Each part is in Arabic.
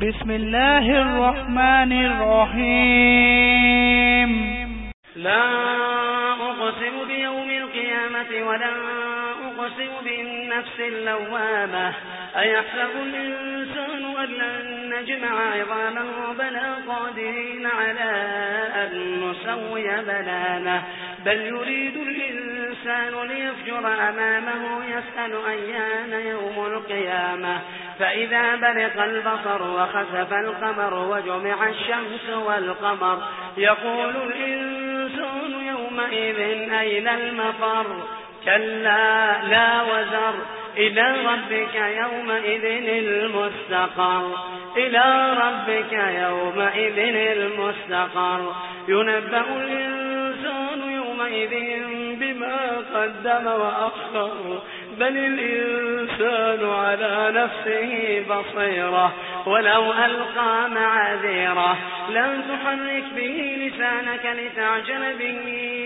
بسم الله الرحمن الرحيم لا أقسم بيوم القيامة ولا أقسم بالنفس اللوامة. أيحسب الإنسان أن لن نجمع عظامه بلا قادرين على أن نسوي بنانه؟ بل يريد الإنسان ليفجر أمامه يسأل أيان يوم القيامة. فإذا برق البصر وخسف القمر وجمع الشمس والقمر يقول الإنسان يومئذ أين المفر؟ كلا لا وزر. إلى ربك يومئذ المستقر. إلى ربك يومئذ المستقر. ينبأ الإنسان يومئذ بما قدم وأخر بل الإنسان على نفسه بصيرة ولو ألقى معاذيره لن تحرك به لسانك لتعجل به.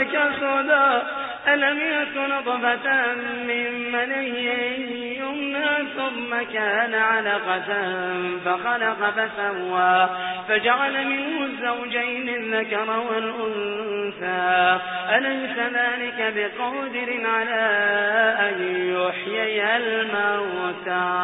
يترك سدى ألم يكن نطفة من مني يمنى ثم كان علقة فخلق فسوى فجعل منه الزوجين الذكر والأنثى أليس ذلك بقادر على أن يحيي الموتى